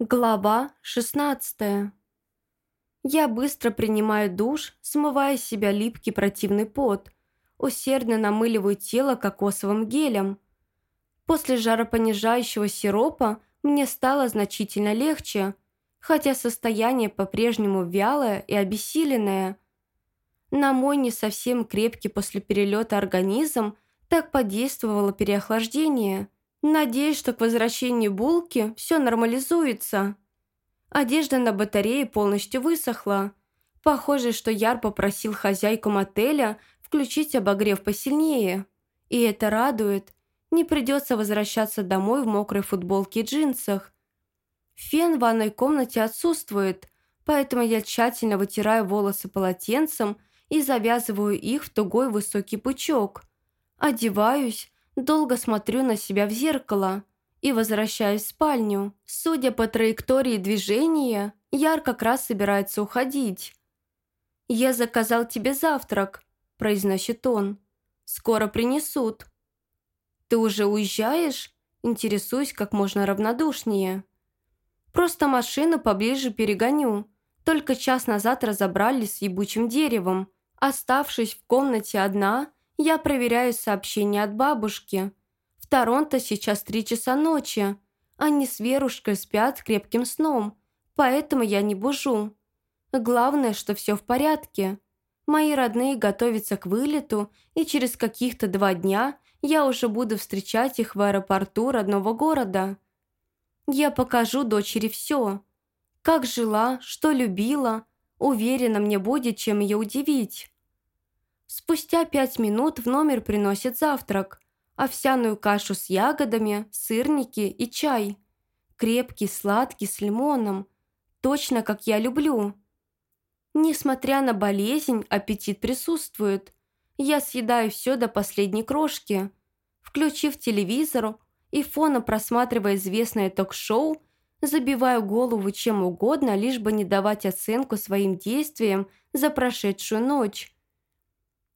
Глава 16 Я быстро принимаю душ, смывая с себя липкий противный пот, усердно намыливаю тело кокосовым гелем. После жаропонижающего сиропа мне стало значительно легче, хотя состояние по-прежнему вялое и обессиленное. На мой не совсем крепкий после перелета организм так подействовало переохлаждение – Надеюсь, что к возвращению булки все нормализуется. Одежда на батарее полностью высохла. Похоже, что Яр попросил хозяйку мотеля включить обогрев посильнее. И это радует. Не придется возвращаться домой в мокрой футболке и джинсах. Фен в ванной комнате отсутствует, поэтому я тщательно вытираю волосы полотенцем и завязываю их в тугой высокий пучок. Одеваюсь, Долго смотрю на себя в зеркало и возвращаюсь в спальню. Судя по траектории движения, Яр как раз собирается уходить. «Я заказал тебе завтрак», – произносит он. «Скоро принесут». «Ты уже уезжаешь?» – интересуюсь как можно равнодушнее. «Просто машину поближе перегоню. Только час назад разобрались с ебучим деревом. Оставшись в комнате одна – я проверяю сообщения от бабушки. В Торонто сейчас три часа ночи. Они с Верушкой спят крепким сном, поэтому я не бужу. Главное, что все в порядке. Мои родные готовятся к вылету, и через каких-то два дня я уже буду встречать их в аэропорту родного города. Я покажу дочери все. Как жила, что любила. Уверена, мне будет чем ее удивить. Спустя пять минут в номер приносят завтрак. Овсяную кашу с ягодами, сырники и чай. Крепкий, сладкий, с лимоном. Точно, как я люблю. Несмотря на болезнь, аппетит присутствует. Я съедаю все до последней крошки. Включив телевизор и фоном просматривая известное ток-шоу, забиваю голову чем угодно, лишь бы не давать оценку своим действиям за прошедшую ночь.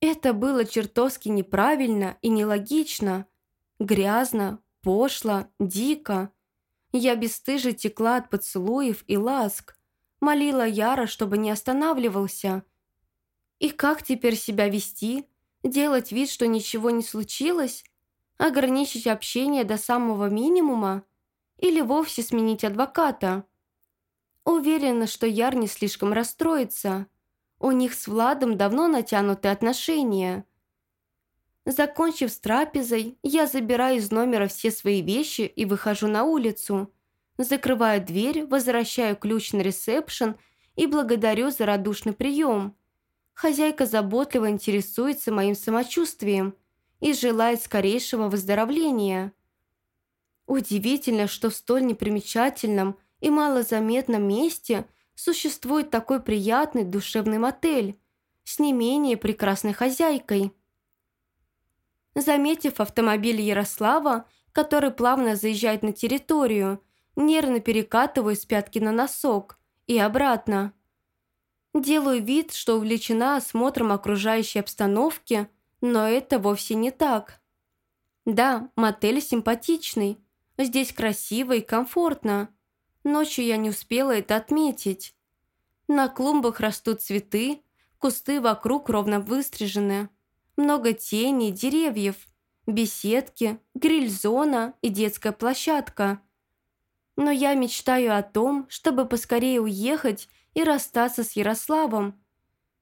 Это было чертовски неправильно и нелогично. Грязно, пошло, дико. Я бесстыже текла от поцелуев и ласк. Молила Яра, чтобы не останавливался. И как теперь себя вести? Делать вид, что ничего не случилось? Ограничить общение до самого минимума? Или вовсе сменить адвоката? Уверена, что Яр не слишком расстроится. У них с Владом давно натянуты отношения. Закончив с трапезой, я забираю из номера все свои вещи и выхожу на улицу. Закрываю дверь, возвращаю ключ на ресепшн и благодарю за радушный прием. Хозяйка заботливо интересуется моим самочувствием и желает скорейшего выздоровления. Удивительно, что в столь непримечательном и малозаметном месте – существует такой приятный душевный мотель с не менее прекрасной хозяйкой. Заметив автомобиль Ярослава, который плавно заезжает на территорию, нервно перекатываю с пятки на носок и обратно. Делаю вид, что увлечена осмотром окружающей обстановки, но это вовсе не так. Да, мотель симпатичный, здесь красиво и комфортно, Ночью я не успела это отметить. На клумбах растут цветы, кусты вокруг ровно выстрижены. Много теней, деревьев, беседки, гриль-зона и детская площадка. Но я мечтаю о том, чтобы поскорее уехать и расстаться с Ярославом,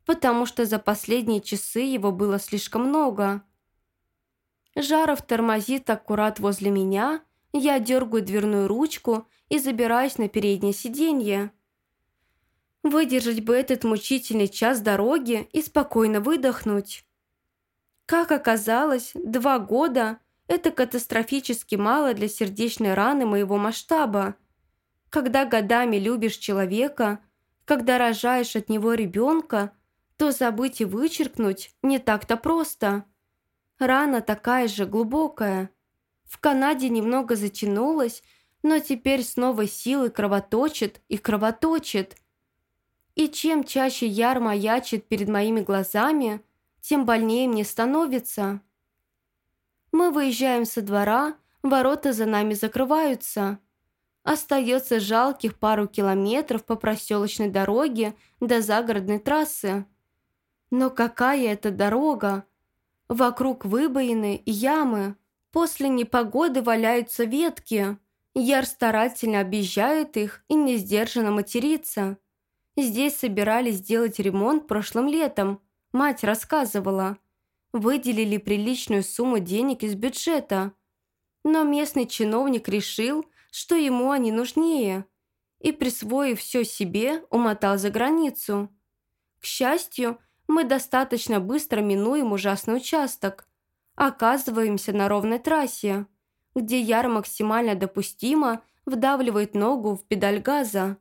потому что за последние часы его было слишком много. Жаров тормозит аккурат возле меня, я дергаю дверную ручку и забираюсь на переднее сиденье. Выдержать бы этот мучительный час дороги и спокойно выдохнуть. Как оказалось, два года – это катастрофически мало для сердечной раны моего масштаба. Когда годами любишь человека, когда рожаешь от него ребенка, то забыть и вычеркнуть не так-то просто. Рана такая же глубокая. В Канаде немного затянулась, но теперь с новой силой кровоточит и кровоточит. И чем чаще яр маячит перед моими глазами, тем больнее мне становится. Мы выезжаем со двора, ворота за нами закрываются. Остается жалких пару километров по проселочной дороге до загородной трассы. Но какая это дорога? Вокруг выбоины и ямы. После непогоды валяются ветки. Яр старательно объезжает их и не сдержанно матерится. Здесь собирались сделать ремонт прошлым летом. Мать рассказывала. Выделили приличную сумму денег из бюджета. Но местный чиновник решил, что ему они нужнее, и, присвоив все себе, умотал за границу. К счастью, мы достаточно быстро минуем ужасный участок, оказываемся на ровной трассе, где Яр максимально допустимо вдавливает ногу в педаль газа.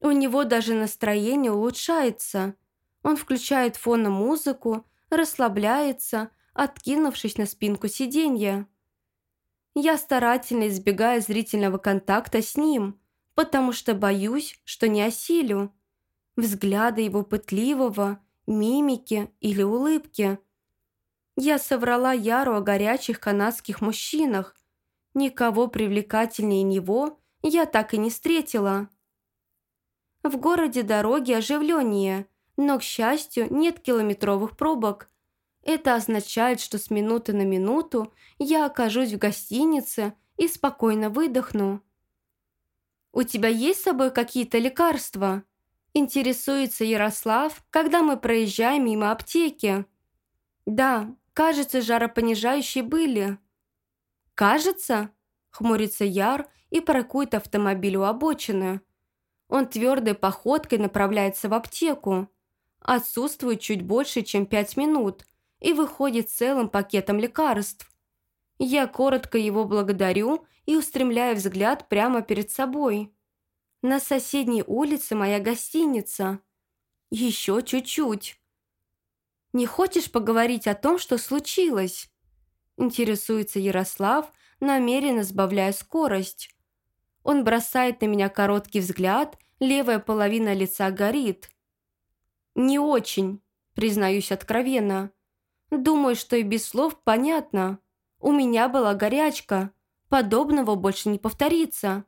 У него даже настроение улучшается. Он включает фоном музыку, расслабляется, откинувшись на спинку сиденья. Я старательно избегаю зрительного контакта с ним, потому что боюсь, что не осилю. Взгляда его пытливого, мимики или улыбки. Я соврала Яру о горячих канадских мужчинах. Никого привлекательнее него я так и не встретила. В городе дороги оживленнее, но, к счастью, нет километровых пробок – это означает, что с минуты на минуту я окажусь в гостинице и спокойно выдохну. «У тебя есть с собой какие-то лекарства?» Интересуется Ярослав, когда мы проезжаем мимо аптеки. «Да, кажется, жаропонижающие были». «Кажется?» – хмурится Яр и паркует автомобиль у обочины. Он твердой походкой направляется в аптеку. Отсутствует чуть больше, чем пять минут – и выходит целым пакетом лекарств. Я коротко его благодарю и устремляю взгляд прямо перед собой. На соседней улице моя гостиница. Еще чуть-чуть. «Не хочешь поговорить о том, что случилось?» Интересуется Ярослав, намеренно сбавляя скорость. Он бросает на меня короткий взгляд, левая половина лица горит. «Не очень», признаюсь откровенно. Думаю, что и без слов понятно. У меня была горячка. Подобного больше не повторится.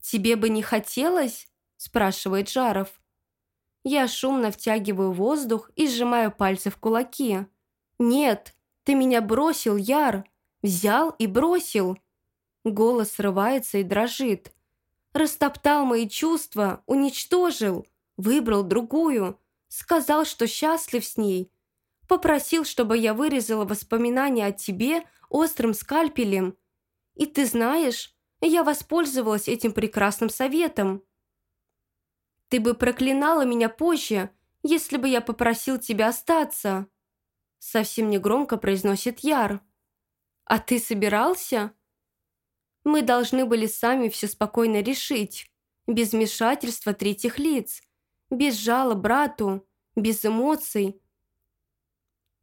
«Тебе бы не хотелось?» – спрашивает Жаров. Я шумно втягиваю воздух и сжимаю пальцы в кулаки. «Нет, ты меня бросил, Яр. Взял и бросил». Голос срывается и дрожит. Растоптал мои чувства, уничтожил, выбрал другую. Сказал, что счастлив с ней – Попросил, чтобы я вырезала воспоминания о тебе острым скальпелем. И ты знаешь, я воспользовалась этим прекрасным советом. Ты бы проклинала меня позже, если бы я попросил тебя остаться. Совсем негромко произносит Яр. А ты собирался? Мы должны были сами все спокойно решить, без вмешательства третьих лиц, без жалоб брату, без эмоций,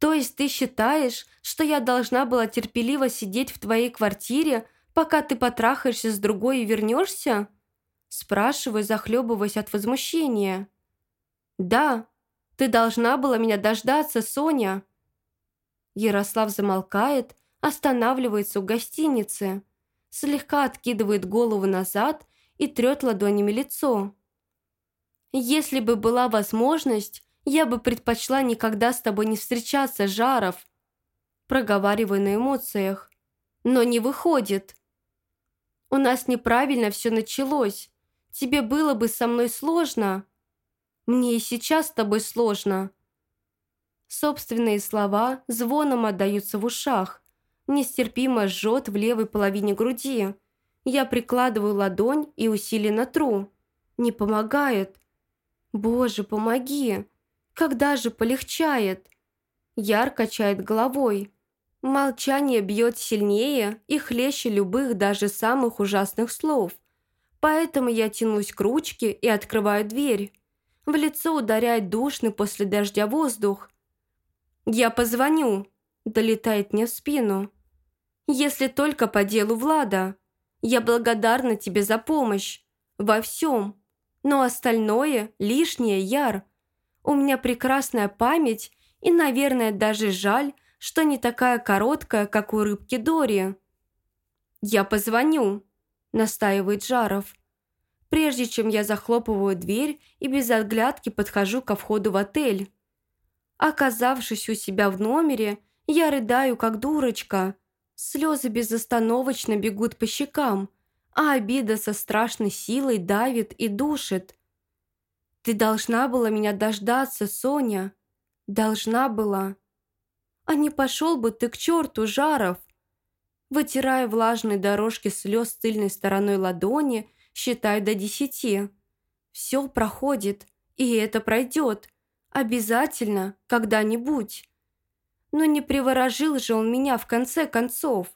то есть ты считаешь, что я должна была терпеливо сидеть в твоей квартире, пока ты потрахаешься с другой и вернешься? Спрашиваю, захлебываясь от возмущения. Да, ты должна была меня дождаться, Соня. Ярослав замолкает, останавливается у гостиницы, слегка откидывает голову назад и трет ладонями лицо. Если бы была возможность, я бы предпочла никогда с тобой не встречаться, Жаров. Проговариваю на эмоциях. Но не выходит. У нас неправильно все началось. Тебе было бы со мной сложно. Мне и сейчас с тобой сложно. Собственные слова звоном отдаются в ушах. Нестерпимо жжет в левой половине груди. Я прикладываю ладонь и усиленно тру. Не помогает. Боже, помоги. Когда же полегчает? Яр качает головой. Молчание бьет сильнее и хлеще любых, даже самых ужасных слов. Поэтому я тянусь к ручке и открываю дверь. В лицо ударяет душный после дождя воздух. «Я позвоню», – долетает мне в спину. «Если только по делу Влада. Я благодарна тебе за помощь. Во всем. Но остальное – лишнее, Яр. У меня прекрасная память, и, наверное, даже жаль, что не такая короткая, как у рыбки Дори. «Я позвоню», – настаивает Жаров. Прежде чем я захлопываю дверь и без оглядки подхожу ко входу в отель. Оказавшись у себя в номере, я рыдаю, как дурочка. Слезы безостановочно бегут по щекам, а обида со страшной силой давит и душит. Ты должна была меня дождаться, Соня. Должна была. А не пошел бы ты к черту, Жаров. Вытирая влажные дорожки слез тыльной стороной ладони, считаю до десяти. Все проходит, и это пройдет. Обязательно, когда-нибудь. Но не приворожил же он меня в конце концов.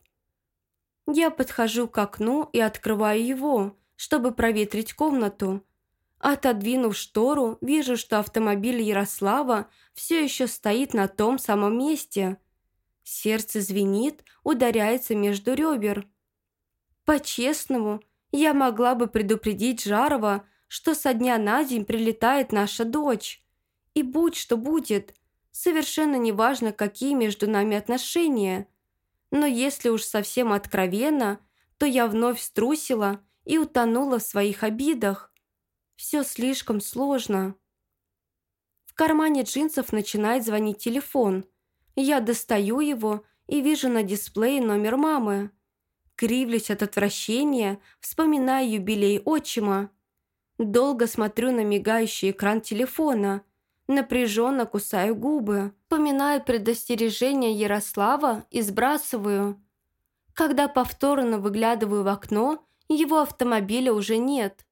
Я подхожу к окну и открываю его, чтобы проветрить комнату. Отодвинув штору, вижу, что автомобиль Ярослава все еще стоит на том самом месте. Сердце звенит, ударяется между ребер. По-честному, я могла бы предупредить Жарова, что со дня на день прилетает наша дочь. И будь что будет, совершенно неважно, какие между нами отношения. Но если уж совсем откровенно, то я вновь струсила и утонула в своих обидах. Все слишком сложно. В кармане джинсов начинает звонить телефон. Я достаю его и вижу на дисплее номер мамы. Кривлюсь от отвращения, вспоминая юбилей отчима. Долго смотрю на мигающий экран телефона – Напряженно кусаю губы, поминаю предостережение Ярослава и сбрасываю. Когда повторно выглядываю в окно, его автомобиля уже нет.